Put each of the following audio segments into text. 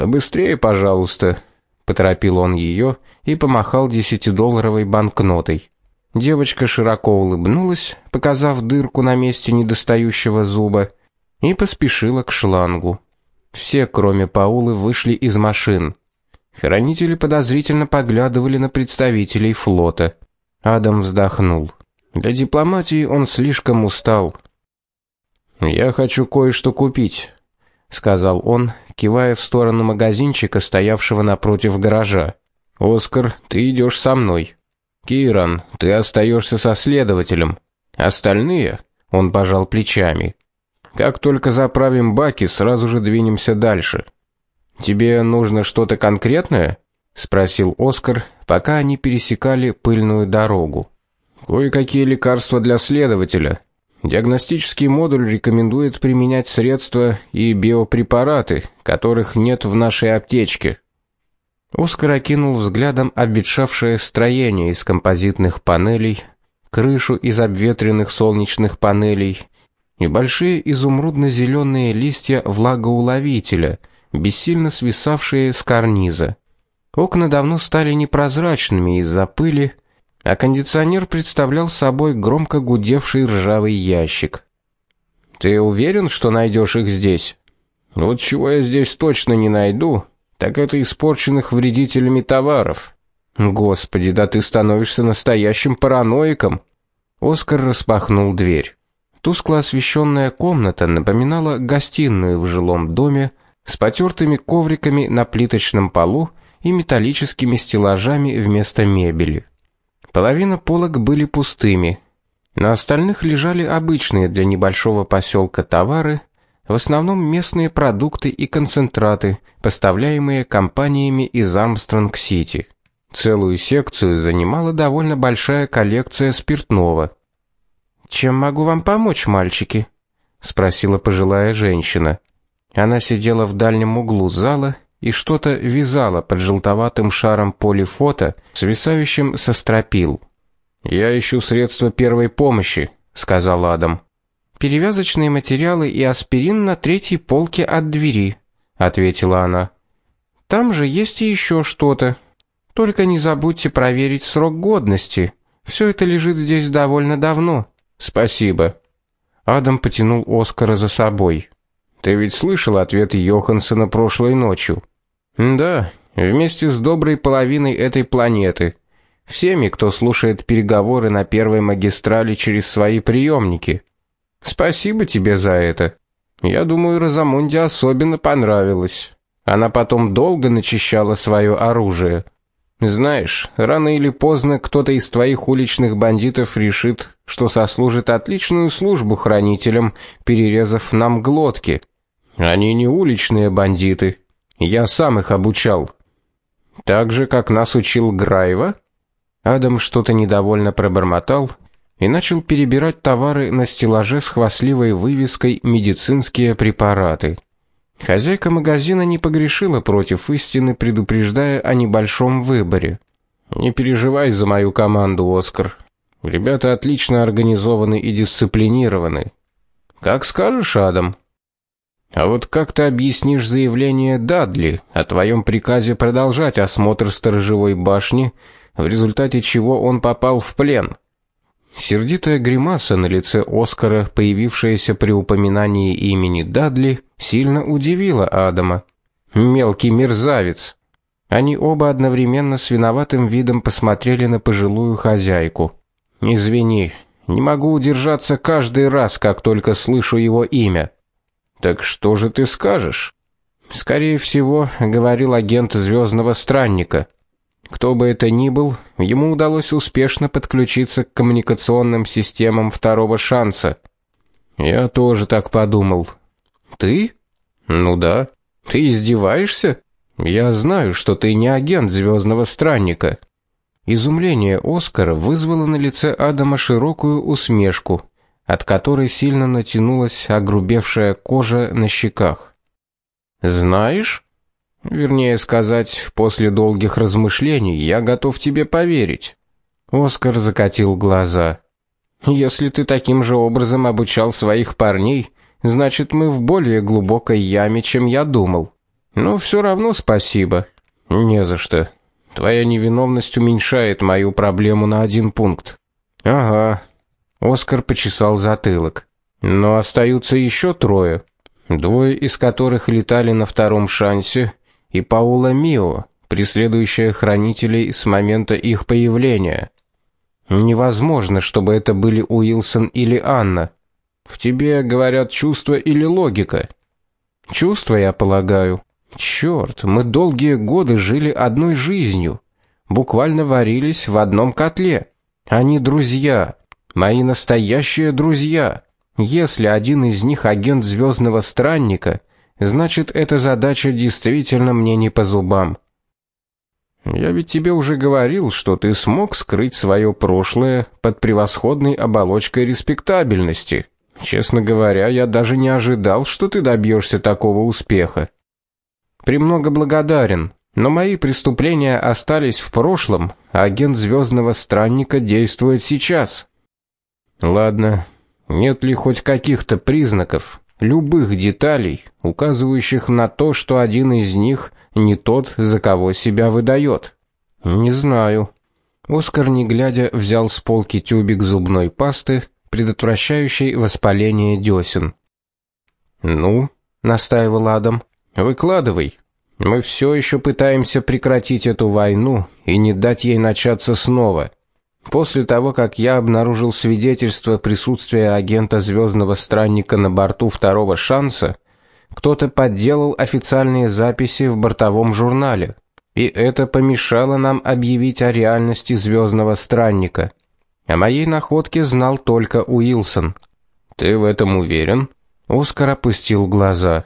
Побыстрее, пожалуйста, поторопил он ее и помахал десятидолларовой банкнотой. Девочка широко улыбнулась, показав дырку на месте недостающего зуба, и поспешила к шлангу. Все, кроме Паулы, вышли из машин. Хранители подозрительно поглядывали на представителей флота. Адам вздохнул. Для дипломатии он слишком устал. Я хочу кое-что купить, сказал он, кивая в сторону магазинчика, стоявшего напротив гаража. Оскар, ты идешь со мной. Киран, ты остаешься со следователем. Остальные, он пожал плечами. Как только заправим баки, сразу же двинемся дальше. Тебе нужно что-то конкретное? спросил Оскар, пока они пересекали пыльную дорогу. Кое-какие лекарства для следователя. Диагностический модуль рекомендует применять средства и биопрепараты, которых нет в нашей аптечке. Оскар окинул взглядом обветшавшее строение из композитных панелей, крышу из обветренных солнечных панелей и большие изумрудно зеленые листья влагоуловителя, бессильно свисавшие с карниза. Окна давно стали непрозрачными из-за пыли, а кондиционер представлял собой громко гудевший ржавый ящик. Ты уверен, что найдешь их здесь? Вот чего я здесь точно не найду, так это испорченных вредителями товаров. Господи, да ты становишься настоящим параноиком. Оскар распахнул дверь. Тускло освещенная комната напоминала гостиную в жилом доме с потертыми ковриками на плиточном полу и металлическими стеллажами вместо мебели. Половина полок были пустыми. На остальных лежали обычные для небольшого поселка товары, в основном местные продукты и концентраты, поставляемые компаниями из Армстронг-Сити. Целую секцию занимала довольно большая коллекция спиртного. "Чем могу вам помочь, мальчики?" спросила пожилая женщина. Она сидела в дальнем углу зала и что-то вязала под желтоватым шаром полифота, свисающим со стропил. "Я ищу средства первой помощи", сказал Адам. "Перевязочные материалы и аспирин на третьей полке от двери", ответила она. "Там же есть и еще что-то. Только не забудьте проверить срок годности. Все это лежит здесь довольно давно". "Спасибо". Адам потянул Оскара за собой. Ты ведь слышал ответ Йохансена прошлой ночью? Да, вместе с доброй половиной этой планеты. Всеми, кто слушает переговоры на первой магистрали через свои приемники. Спасибо тебе за это. Я думаю, Розамунде особенно понравилось. Она потом долго начищала свое оружие. Знаешь, рано или поздно кто-то из твоих уличных бандитов решит, что сослужит отличную службу хранителям, перерезав нам глотки. Они не уличные бандиты, я сам их обучал. Так же, как нас учил Граева? Адам что-то недовольно пробормотал и начал перебирать товары на стеллаже с хвастливой вывеской медицинские препараты. Хозяйка магазина не погрешила против истины, предупреждая о небольшом выборе. Не переживай за мою команду, Оскар. Ребята отлично организованы и дисциплинированы. Как скажешь, Адам. А вот как ты объяснишь заявление Дадли о твоем приказе продолжать осмотр сторожевой башни, в результате чего он попал в плен? Сердитая гримаса на лице Оскара, появившаяся при упоминании имени Дадли, сильно удивила Адама. Мелкий мерзавец. Они оба одновременно с виноватым видом посмотрели на пожилую хозяйку. Извини, не могу удержаться каждый раз, как только слышу его имя. Так что же ты скажешь? Скорее всего, говорил агент звездного странника. Кто бы это ни был, ему удалось успешно подключиться к коммуникационным системам второго шанса. Я тоже так подумал. Ты? Ну да. Ты издеваешься? Я знаю, что ты не агент звездного странника. Изумление Оскара вызвало на лице Адама широкую усмешку от которой сильно натянулась огрубевшая кожа на щеках. Знаешь, вернее сказать, после долгих размышлений я готов тебе поверить. Оскар закатил глаза. Если ты таким же образом обучал своих парней, значит, мы в более глубокой яме, чем я думал. Ну все равно спасибо. Не за что. Твоя невиновность уменьшает мою проблему на один пункт. Ага. Оскар почесал затылок. Но остаются еще трое, двое из которых летали на втором шансе, и Паула Мио, преследующая хранителей с момента их появления. Невозможно, чтобы это были Уилсон или Анна. В тебе говорят чувства или логика. Чувства, я полагаю. Черт, мы долгие годы жили одной жизнью, буквально варились в одном котле. Они друзья, мои настоящие друзья. Если один из них агент звездного странника, значит, эта задача действительно мне не по зубам. Я ведь тебе уже говорил, что ты смог скрыть свое прошлое под превосходной оболочкой респектабельности. Честно говоря, я даже не ожидал, что ты добьешься такого успеха. Премного благодарен, но мои преступления остались в прошлом, а агент звездного странника действует сейчас. Ладно, нет ли хоть каких-то признаков, любых деталей, указывающих на то, что один из них не тот, за кого себя выдает? Не знаю. Оскар, не глядя, взял с полки тюбик зубной пасты, предотвращающей воспаление десен. Ну, настаивал Адам. Выкладывай. Мы все еще пытаемся прекратить эту войну и не дать ей начаться снова. После того, как я обнаружил свидетельство присутствия агента звездного странника на борту второго шанса, кто-то подделал официальные записи в бортовом журнале, и это помешало нам объявить о реальности звездного странника. О моей находке знал только Уилсон. Ты в этом уверен? Оскар опустил глаза.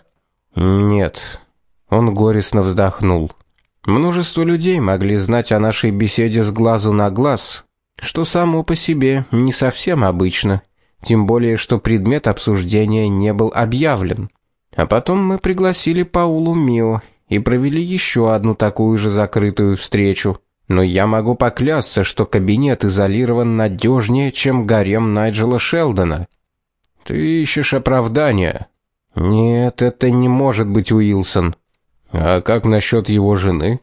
Нет. Он горестно вздохнул. Множество людей могли знать о нашей беседе с глазу на глаз, что само по себе не совсем обычно, тем более что предмет обсуждения не был объявлен. А потом мы пригласили Паулу Мио и провели еще одну такую же закрытую встречу. Но я могу поклясться, что кабинет изолирован надежнее, чем гарем Найджела Шелдона. Ты ищешь оправдания. Нет, это не может быть Уилсон. А как насчет его жены?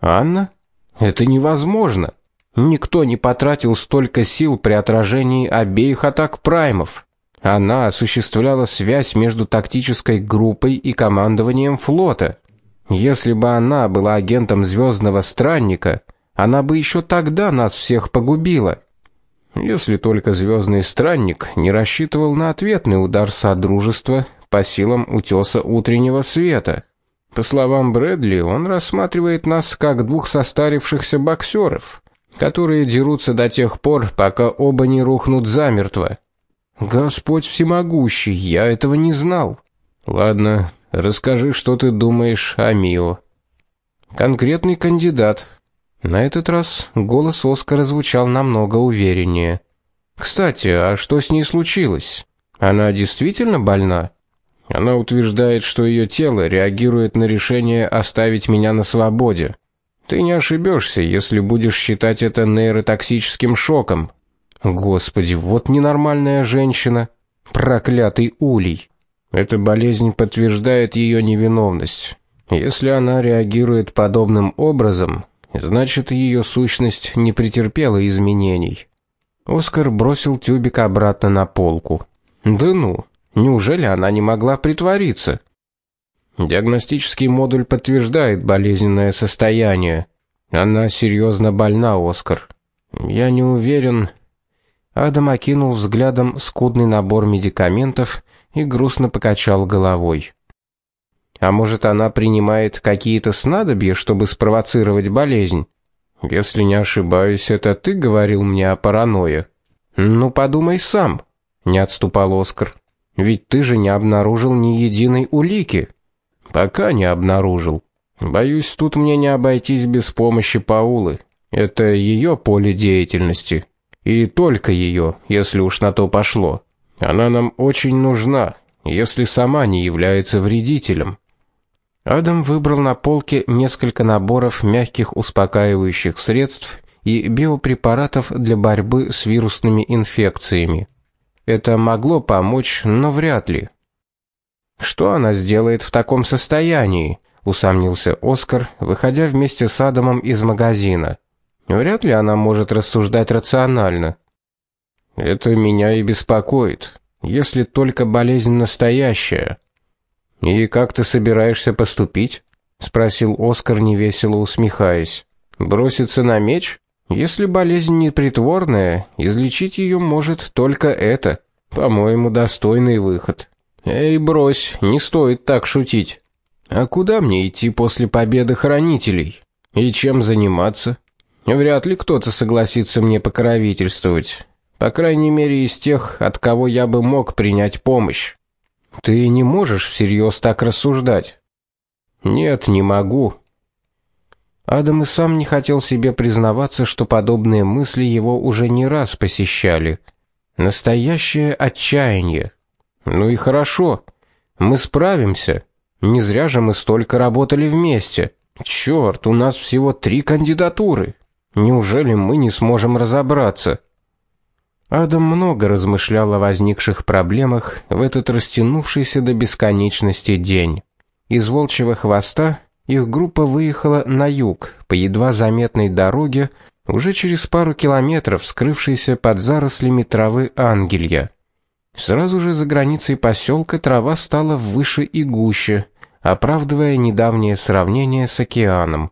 Анна? Это невозможно. Никто не потратил столько сил при отражении обеих атак праймов. Она осуществляла связь между тактической группой и командованием флота. Если бы она была агентом звездного странника, она бы еще тогда нас всех погубила. Если только звездный странник не рассчитывал на ответный удар содружества по силам утеса утреннего света. По словам Брэдли, он рассматривает нас как двух состарившихся боксеров которые дерутся до тех пор, пока оба не рухнут замертво. Господь всемогущий, я этого не знал. Ладно, расскажи, что ты думаешь о Мио. Конкретный кандидат. На этот раз голос Оскара звучал намного увереннее. Кстати, а что с ней случилось? Она действительно больна? Она утверждает, что ее тело реагирует на решение оставить меня на свободе. Ты не ошибешься, если будешь считать это нейротоксическим шоком. Господи, вот ненормальная женщина, проклятый улей. Эта болезнь подтверждает ее невиновность. Если она реагирует подобным образом, значит, ее сущность не претерпела изменений. Оскар бросил тюбик обратно на полку. Да ну, неужели она не могла притвориться? Диагностический модуль подтверждает болезненное состояние. Она серьезно больна, Оскар. Я не уверен. Адам окинул взглядом скудный набор медикаментов и грустно покачал головой. А может, она принимает какие-то снадобья, чтобы спровоцировать болезнь? Если не ошибаюсь, это ты говорил мне о паранойе. Ну, подумай сам, не отступал Оскар. Ведь ты же не обнаружил ни единой улики. Пока не обнаружил. Боюсь, тут мне не обойтись без помощи Паулы. Это ее поле деятельности, и только ее, если уж на то пошло. Она нам очень нужна, если сама не является вредителем. Адам выбрал на полке несколько наборов мягких успокаивающих средств и биопрепаратов для борьбы с вирусными инфекциями. Это могло помочь, но вряд ли. Что она сделает в таком состоянии? усомнился Оскар, выходя вместе с Адамом из магазина. Вряд ли она может рассуждать рационально. Это меня и беспокоит, если только болезнь настоящая. И как ты собираешься поступить? спросил Оскар невесело усмехаясь. Броситься на меч? Если болезнь не притворная, излечить ее может только это. По-моему, достойный выход. Эй, брось, не стоит так шутить. А куда мне идти после победы хранителей? И чем заниматься? Вряд ли кто-то согласится мне покровительствовать. По крайней мере, из тех, от кого я бы мог принять помощь. Ты не можешь всерьез так рассуждать. Нет, не могу. Адам и сам не хотел себе признаваться, что подобные мысли его уже не раз посещали. Настоящее отчаяние. Ну и хорошо. Мы справимся. Не зря же мы столько работали вместе. Черт, у нас всего три кандидатуры. Неужели мы не сможем разобраться? Адам много размышлял о возникших проблемах в этот растянувшийся до бесконечности день. Из Волчьего хвоста их группа выехала на юг по едва заметной дороге, уже через пару километров скрывшейся под зарослями травы ангелья. Сразу же за границей поселка трава стала выше и гуще, оправдывая недавнее сравнение с океаном.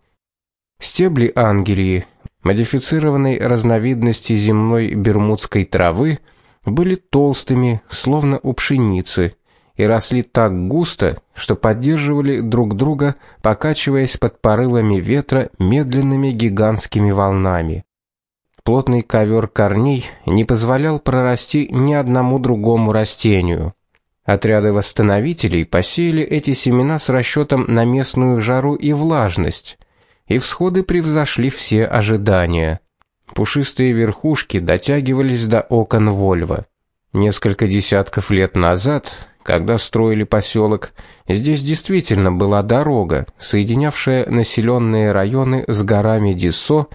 Стебли ангелии модифицированной разновидности земной бермудской травы, были толстыми, словно у пшеницы, и росли так густо, что поддерживали друг друга, покачиваясь под порывами ветра медленными гигантскими волнами. Плотный ковер корней не позволял прорасти ни одному другому растению. Отряды восстановителей посеяли эти семена с расчетом на местную жару и влажность, и всходы превзошли все ожидания. Пушистые верхушки дотягивались до окон Вольво. Несколько десятков лет назад, когда строили поселок, здесь действительно была дорога, соединявшая населенные районы с горами Диссо,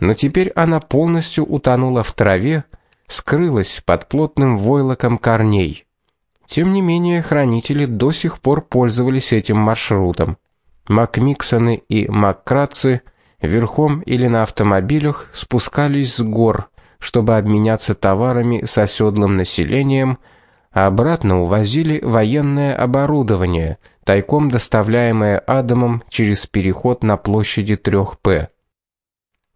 но теперь она полностью утонула в траве, скрылась под плотным войлоком корней. Тем не менее, хранители до сих пор пользовались этим маршрутом. Макмиксоны и Маккратцы верхом или на автомобилях спускались с гор, чтобы обменяться товарами с оседлым населением, а обратно увозили военное оборудование, тайком доставляемое Адамом через переход на площади 3П.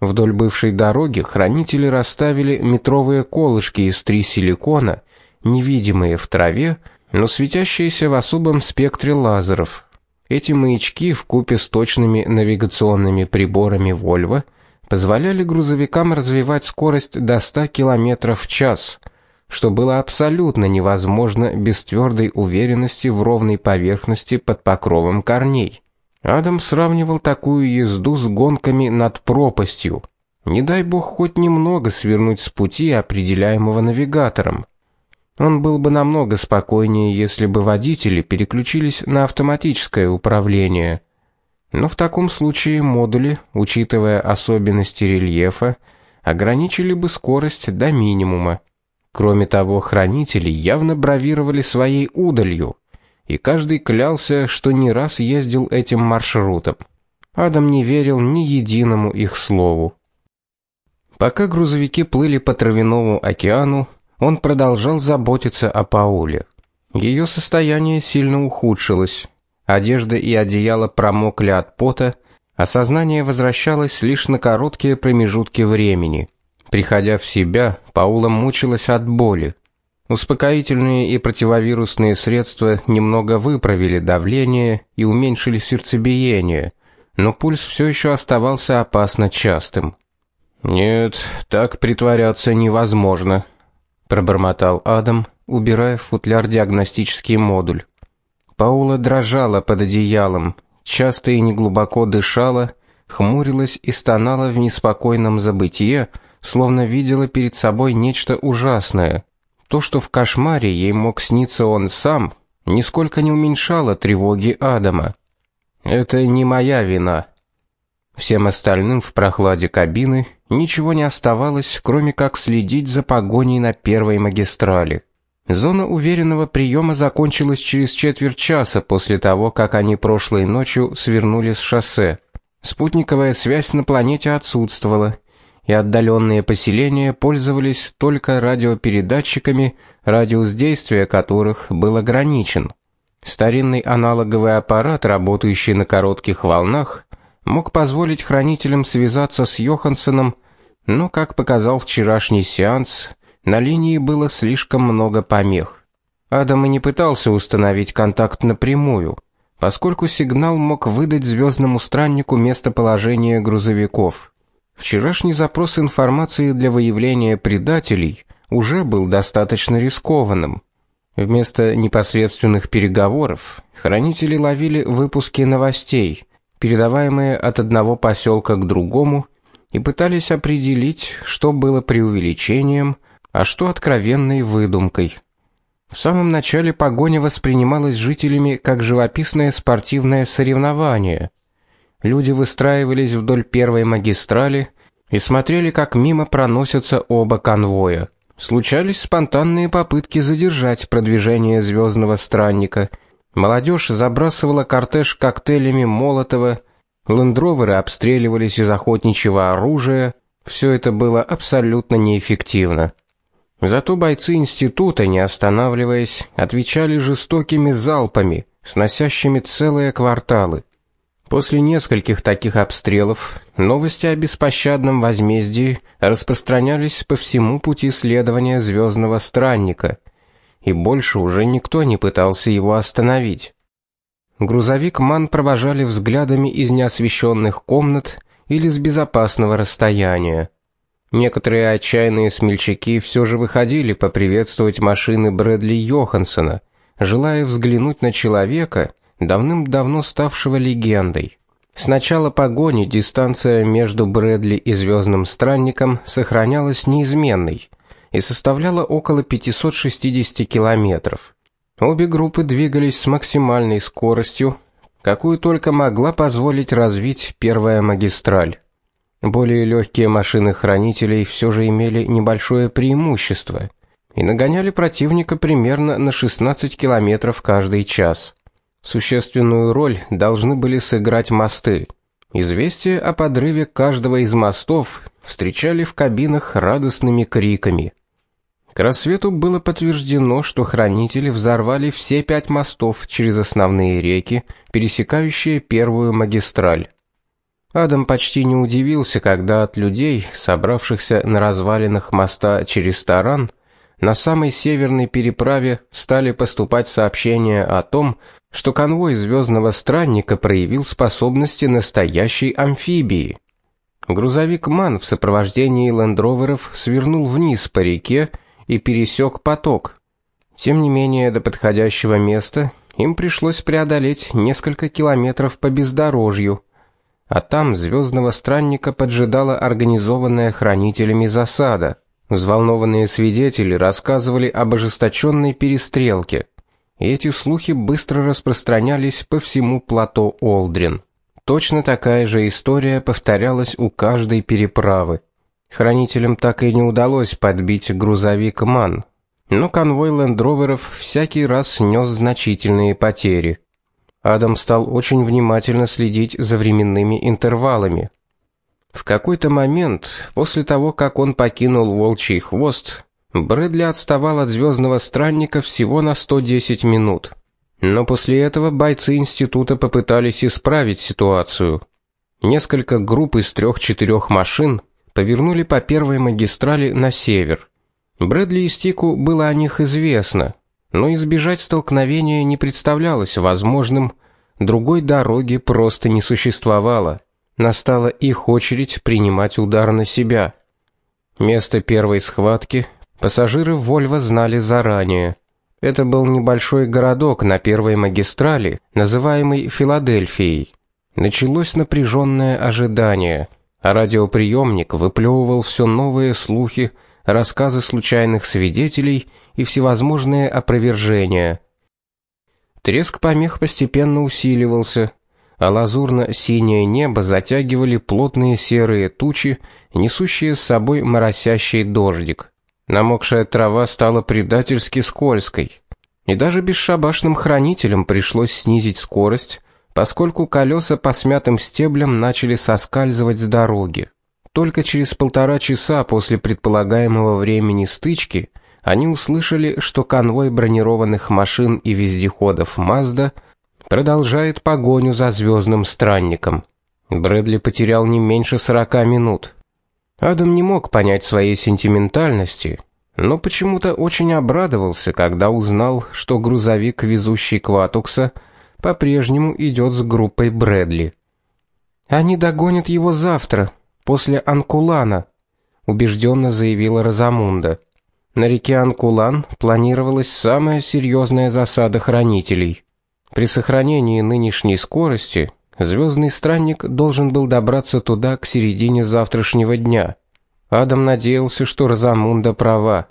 Вдоль бывшей дороги хранители расставили метровые колышки из три силикона, невидимые в траве, но светящиеся в особом спектре лазеров, эти маячки в купе с точными навигационными приборами Volvo позволяли грузовикам развивать скорость до 100 км в час, что было абсолютно невозможно без твердой уверенности в ровной поверхности под покровом корней. Адам сравнивал такую езду с гонками над пропастью. Не дай бог хоть немного свернуть с пути, определяемого навигатором. Он был бы намного спокойнее, если бы водители переключились на автоматическое управление. Но в таком случае модули, учитывая особенности рельефа, ограничили бы скорость до минимума. Кроме того, хранители явно бравировали своей удалью, и каждый клялся, что не раз ездил этим маршрутом. Адам не верил ни единому их слову. Пока грузовики плыли по травяному океану, он продолжал заботиться о Пауле. Ее состояние сильно ухудшилось. Одежда и одеяло промокли от пота, а сознание возвращалось лишь на короткие промежутки времени. Приходя в себя, Паула мучилась от боли. Успокоительные и противовирусные средства немного выправили давление и уменьшили сердцебиение, но пульс все еще оставался опасно частым. Нет, так притворяться невозможно, пробормотал Адам, убирая в футляр диагностический модуль. Паула дрожала под одеялом, часто и неглубоко дышала, хмурилась и стонала в неспокойном забытье, словно видела перед собой нечто ужасное. То, что в кошмаре ей мог сниться он сам, нисколько не уменьшало тревоги Адама. Это не моя вина, Всем остальным в прохладе кабины ничего не оставалось, кроме как следить за погоней на первой магистрали. Зона уверенного приема закончилась через четверть часа после того, как они прошлой ночью свернули с шоссе. Спутниковая связь на планете отсутствовала, и отдаленные поселения пользовались только радиопередатчиками, радиус действия которых был ограничен. Старинный аналоговый аппарат, работающий на коротких волнах, мог позволить хранителям связаться с Йохансеном, но, как показал вчерашний сеанс, на линии было слишком много помех. Адам и не пытался установить контакт напрямую, поскольку сигнал мог выдать звездному страннику местоположение грузовиков. Вчерашний запрос информации для выявления предателей уже был достаточно рискованным. Вместо непосредственных переговоров хранители ловили выпуски новостей, передаваемые от одного поселка к другому, и пытались определить, что было преувеличением, а что откровенной выдумкой. В самом начале погоня воспринималась жителями как живописное спортивное соревнование. Люди выстраивались вдоль первой магистрали и смотрели, как мимо проносятся оба конвоя. Случались спонтанные попытки задержать продвижение звездного странника. Молодежь забрасывала кортеж коктейлями Молотова, лендроверы обстреливались из охотничьего оружия. Все это было абсолютно неэффективно. Зато бойцы института, не останавливаясь, отвечали жестокими залпами, сносящими целые кварталы. После нескольких таких обстрелов новости о беспощадном возмездии распространялись по всему пути следования звездного странника, и больше уже никто не пытался его остановить. Грузовик Ман провожали взглядами из неосвещенных комнат или с безопасного расстояния. Некоторые отчаянные смельчаки все же выходили поприветствовать машины Брэдли Йохансона, желая взглянуть на человека, давным-давно ставшего легендой. С начала погони дистанция между Брэдли и звездным странником сохранялась неизменной и составляла около 560 километров. Обе группы двигались с максимальной скоростью, какую только могла позволить развить первая магистраль. Более легкие машины хранителей все же имели небольшое преимущество и нагоняли противника примерно на 16 километров каждый час. Существенную роль должны были сыграть мосты. Известие о подрыве каждого из мостов встречали в кабинах радостными криками. К рассвету было подтверждено, что хранители взорвали все пять мостов через основные реки, пересекающие первую магистраль. Адам почти не удивился, когда от людей, собравшихся на развалинах моста через Таран, на самой северной переправе стали поступать сообщения о том, что конвой звездного странника проявил способности настоящей амфибии. Грузовик Ман в сопровождении лендроверов свернул вниз по реке и пересек поток. Тем не менее, до подходящего места им пришлось преодолеть несколько километров по бездорожью а там звездного странника поджидала организованная хранителями засада. Взволнованные свидетели рассказывали об ожесточенной перестрелке. И эти слухи быстро распространялись по всему плато Олдрин. Точно такая же история повторялась у каждой переправы. Хранителям так и не удалось подбить грузовик Ман, но конвой лендроверов всякий раз нёс значительные потери. Адам стал очень внимательно следить за временными интервалами. В какой-то момент, после того, как он покинул Волчий хвост, Брэдли отставал от звездного странника всего на 110 минут. Но после этого бойцы института попытались исправить ситуацию. Несколько групп из трех-четырех машин повернули по первой магистрали на север. Брэдли и Стику было о них известно но избежать столкновения не представлялось возможным, другой дороги просто не существовало. Настала их очередь принимать удар на себя. Место первой схватки пассажиры Volvo знали заранее. Это был небольшой городок на первой магистрали, называемый Филадельфией. Началось напряженное ожидание, а радиоприемник выплевывал все новые слухи рассказы случайных свидетелей и всевозможные опровержения. Треск помех постепенно усиливался, а лазурно-синее небо затягивали плотные серые тучи, несущие с собой моросящий дождик. Намокшая трава стала предательски скользкой. И даже бесшабашным хранителям пришлось снизить скорость, поскольку колеса по смятым стеблям начали соскальзывать с дороги. Только через полтора часа после предполагаемого времени стычки они услышали, что конвой бронированных машин и вездеходов Mazda продолжает погоню за звездным странником. Брэдли потерял не меньше сорока минут. Адам не мог понять своей сентиментальности, но почему-то очень обрадовался, когда узнал, что грузовик, везущий Кватукса, по-прежнему идет с группой Брэдли. Они догонят его завтра, после Анкулана, убежденно заявила Розамунда. На реке Анкулан планировалась самая серьезная засада хранителей. При сохранении нынешней скорости Звездный странник должен был добраться туда к середине завтрашнего дня. Адам надеялся, что Розамунда права.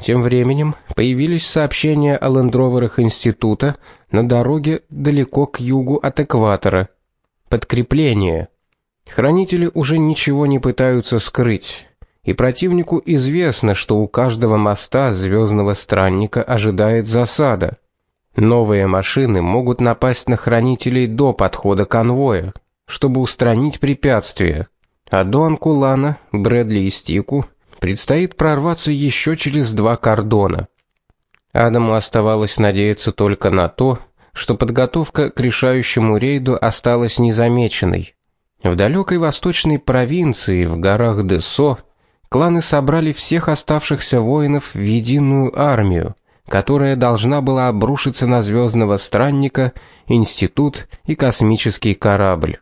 Тем временем появились сообщения о лендроверах института на дороге далеко к югу от экватора. Подкрепление. Хранители уже ничего не пытаются скрыть, и противнику известно, что у каждого моста звездного странника ожидает засада. Новые машины могут напасть на хранителей до подхода конвоя, чтобы устранить препятствия. А до Анкулана, Брэдли и Стику предстоит прорваться еще через два кордона. Адаму оставалось надеяться только на то, что подготовка к решающему рейду осталась незамеченной. В далекой восточной провинции, в горах Десо, кланы собрали всех оставшихся воинов в единую армию которая должна была обрушиться на звездного странника, институт и космический корабль.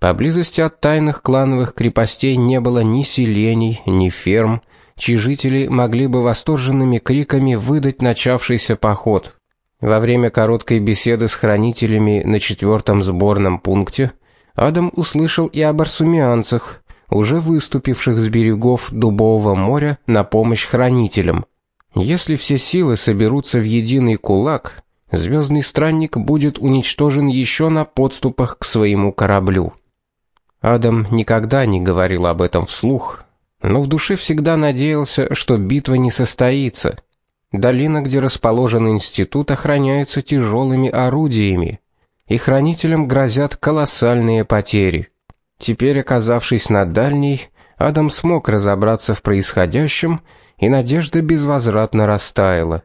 Поблизости от тайных клановых крепостей не было ни селений, ни ферм, чьи жители могли бы восторженными криками выдать начавшийся поход. Во время короткой беседы с хранителями на четвертом сборном пункте Адам услышал и об арсумианцах, уже выступивших с берегов Дубового моря на помощь хранителям. Если все силы соберутся в единый кулак, звездный странник будет уничтожен еще на подступах к своему кораблю. Адам никогда не говорил об этом вслух, но в душе всегда надеялся, что битва не состоится. Долина, где расположен институт, охраняется тяжелыми орудиями, и хранителям грозят колоссальные потери. Теперь, оказавшись на дальней, Адам смог разобраться в происходящем и надежда безвозвратно растаяла.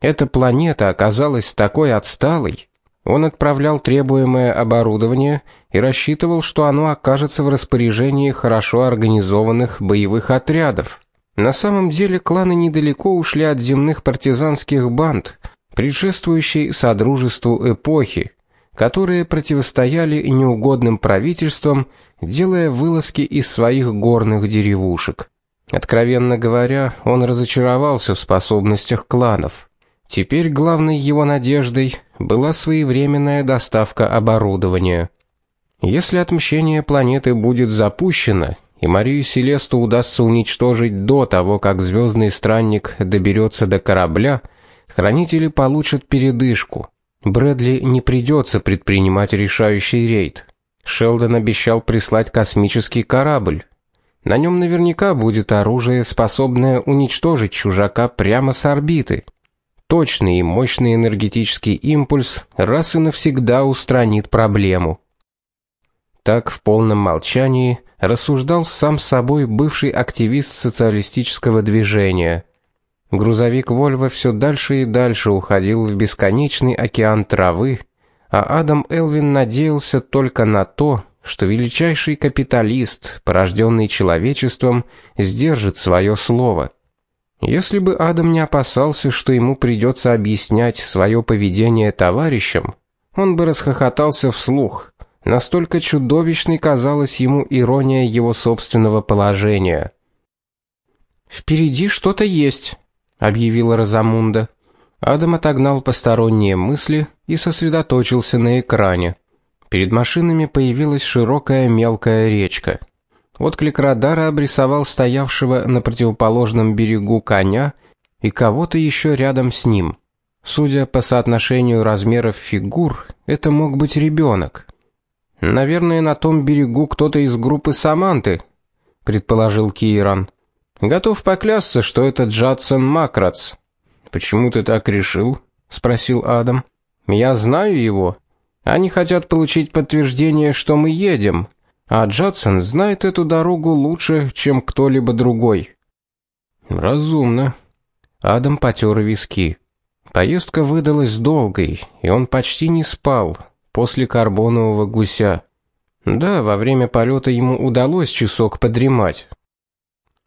Эта планета оказалась такой отсталой. Он отправлял требуемое оборудование и рассчитывал, что оно окажется в распоряжении хорошо организованных боевых отрядов. На самом деле кланы недалеко ушли от земных партизанских банд, предшествующей содружеству эпохи, которые противостояли неугодным правительствам, делая вылазки из своих горных деревушек. Откровенно говоря, он разочаровался в способностях кланов. Теперь главной его надеждой была своевременная доставка оборудования. Если отмщение планеты будет запущено, и Марию Селесту удастся уничтожить до того, как звездный странник доберется до корабля, хранители получат передышку. Брэдли не придется предпринимать решающий рейд. Шелдон обещал прислать космический корабль. На нем наверняка будет оружие, способное уничтожить чужака прямо с орбиты. Точный и мощный энергетический импульс раз и навсегда устранит проблему. Так в полном молчании рассуждал сам собой бывший активист социалистического движения. Грузовик Volvo все дальше и дальше уходил в бесконечный океан травы, а Адам Элвин надеялся только на то, что величайший капиталист, порожденный человечеством, сдержит свое слово. Если бы Адам не опасался, что ему придется объяснять свое поведение товарищам, он бы расхохотался вслух. Настолько чудовищной казалась ему ирония его собственного положения. Впереди что-то есть, объявила Розамунда. Адам отогнал посторонние мысли и сосредоточился на экране. Перед машинами появилась широкая мелкая речка. Отклик радара обрисовал стоявшего на противоположном берегу коня и кого-то еще рядом с ним. Судя по соотношению размеров фигур, это мог быть ребенок. Наверное, на том берегу кто-то из группы Саманты, предположил Киран. Готов поклясться, что это Джадсон Макрац. Почему ты так решил? спросил Адам. Я знаю его. Они хотят получить подтверждение, что мы едем, а Джадсон знает эту дорогу лучше, чем кто-либо другой. Разумно. Адам потёр виски. Поездка выдалась долгой, и он почти не спал после карбонового гуся. Да, во время полета ему удалось часок подремать.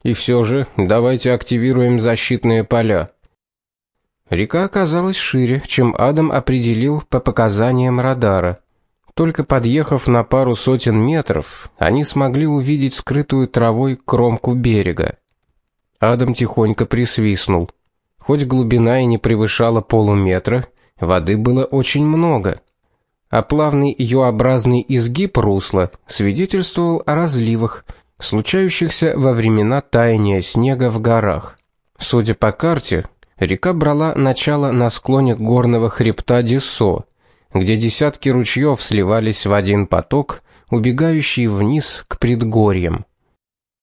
И все же, давайте активируем защитные поля. Река оказалась шире, чем Адам определил по показаниям радара. Только подъехав на пару сотен метров, они смогли увидеть скрытую травой кромку берега. Адам тихонько присвистнул. Хоть глубина и не превышала полуметра, воды было очень много. А плавный Ю-образный изгиб русла свидетельствовал о разливах, случающихся во времена таяния снега в горах. Судя по карте, река брала начало на склоне горного хребта Десо, где десятки ручьев сливались в один поток, убегающий вниз к предгорьям.